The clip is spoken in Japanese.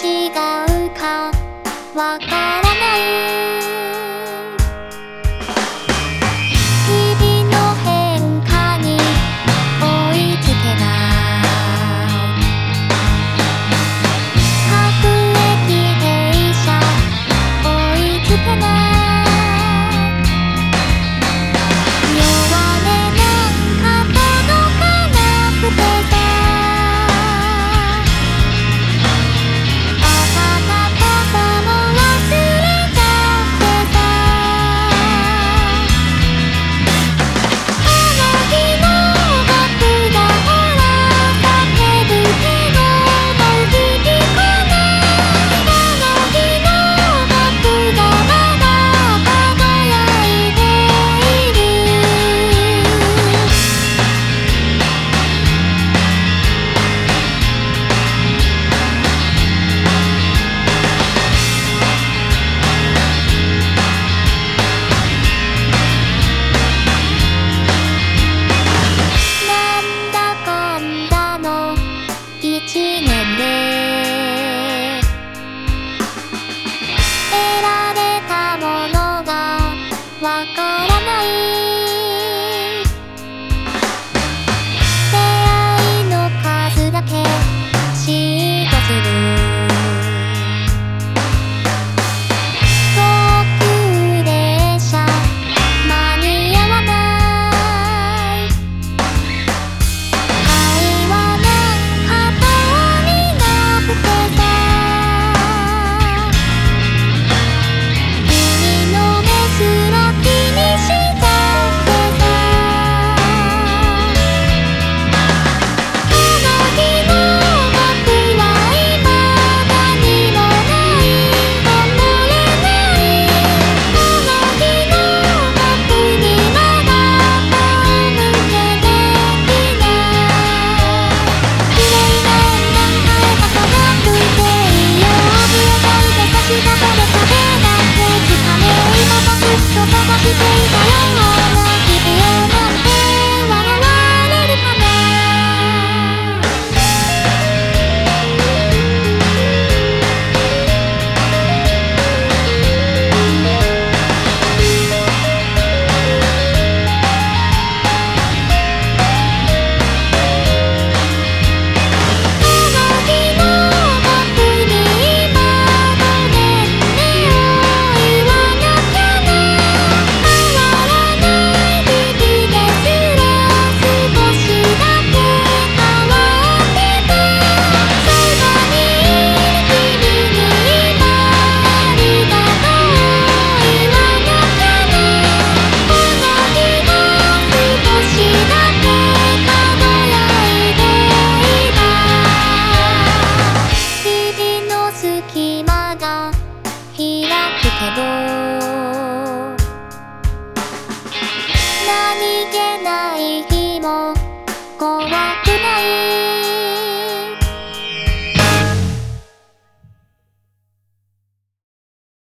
違うか。わからけど。何気ない日も怖い